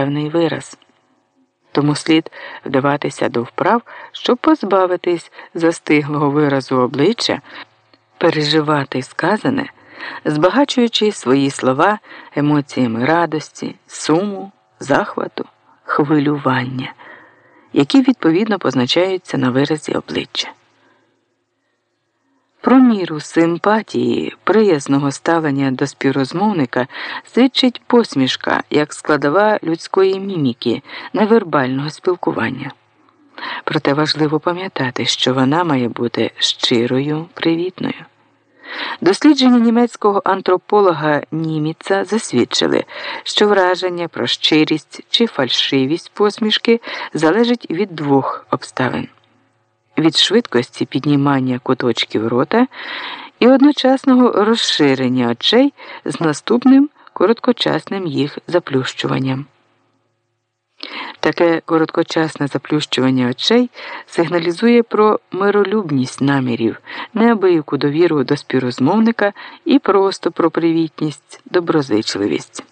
певний вираз. Тому слід вдаватися до вправ, щоб позбавитись застиглого виразу обличчя, переживати сказане, збагачуючи свої слова емоціями радості, суму, захвату, хвилювання, які відповідно позначаються на виразі обличчя. Про міру симпатії, приязного ставлення до співрозмовника свідчить посмішка як складова людської міміки, невербального спілкування. Проте важливо пам'ятати, що вона має бути щирою, привітною. Дослідження німецького антрополога Німіца засвідчили, що враження про щирість чи фальшивість посмішки залежить від двох обставин від швидкості піднімання куточків рота і одночасного розширення очей з наступним короткочасним їх заплющуванням. Таке короткочасне заплющування очей сигналізує про миролюбність намірів, неабияку довіру до співрозмовника і просто про привітність, доброзичливість.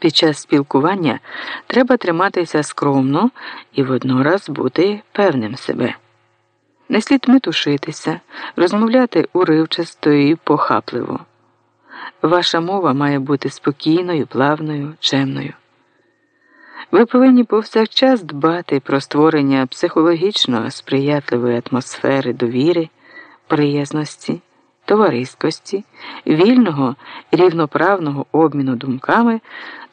Під час спілкування треба триматися скромно і воднораз бути певним себе. Не слід метушитися, розмовляти уривчасто і похапливо. Ваша мова має бути спокійною, плавною, чемною. Ви повинні повсякчас дбати про створення психологічно сприятливої атмосфери довіри, приязності, товариськості, вільного рівноправного обміну думками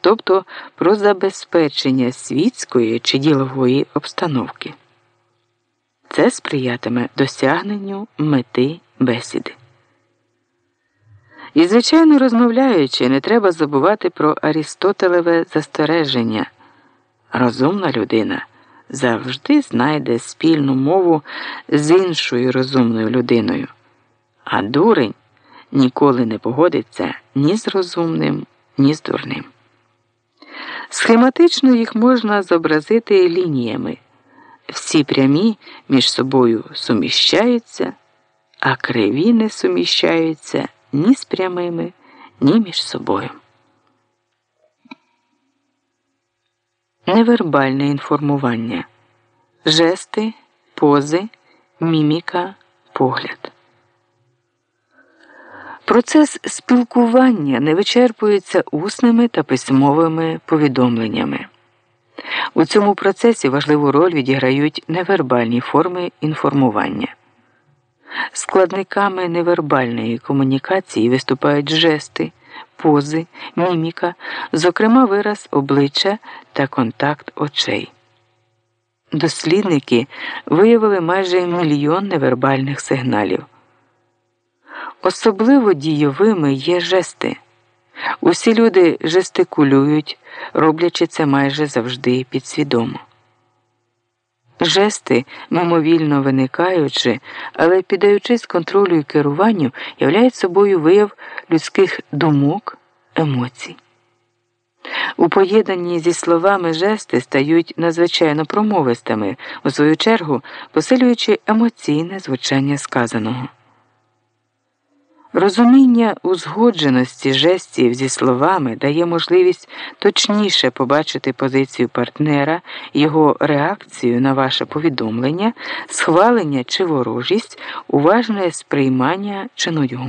тобто про забезпечення світської чи ділової обстановки. Це сприятиме досягненню мети бесіди. І, звичайно, розмовляючи, не треба забувати про Арістотелеве застереження. Розумна людина завжди знайде спільну мову з іншою розумною людиною, а дурень ніколи не погодиться ні з розумним, ні з дурним. Схематично їх можна зобразити лініями. Всі прямі між собою суміщаються, а криві не суміщаються ні з прямими, ні між собою. Невербальне інформування, жести, пози, міміка, погляд. Процес спілкування не вичерпується усними та письмовими повідомленнями. У цьому процесі важливу роль відіграють невербальні форми інформування. Складниками невербальної комунікації виступають жести, пози, міміка, зокрема вираз обличчя та контакт очей. Дослідники виявили майже мільйон невербальних сигналів. Особливо дійовими є жести. Усі люди жестикулюють, роблячи це майже завжди підсвідомо. Жести, мимовільно виникаючи, але піддаючись контролю і керуванню, являють собою вияв людських думок, емоцій. У поєднанні зі словами жести стають надзвичайно промовистими, у свою чергу посилюючи емоційне звучання сказаного. Розуміння узгодженості жестів зі словами дає можливість точніше побачити позицію партнера, його реакцію на ваше повідомлення, схвалення чи ворожість, уважне сприймання чи нудьгу.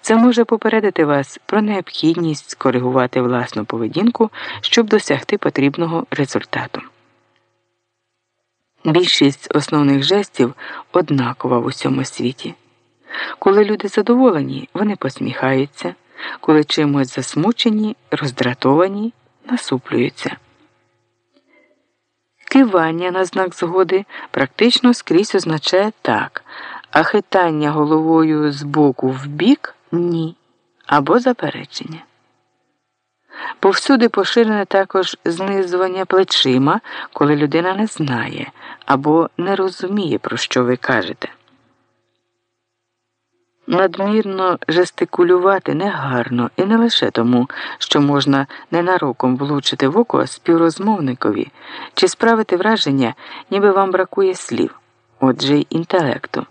Це може попередити вас про необхідність скоригувати власну поведінку, щоб досягти потрібного результату. Більшість основних жестів однакова в усьому світі. Коли люди задоволені, вони посміхаються, коли чимось засмучені, роздратовані, насуплюються. Кивання на знак згоди практично скрізь означає так, а хитання головою з боку в бік ні або заперечення. Повсюди поширене також знизування плечима, коли людина не знає або не розуміє, про що ви кажете. Надмірно жестикулювати негарно і не лише тому, що можна ненароком влучити в око співрозмовникові чи справити враження, ніби вам бракує слів, отже й інтелекту.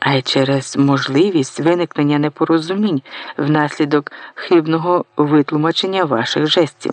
а й через можливість виникнення непорозумінь внаслідок хибного витлумачення ваших жестів.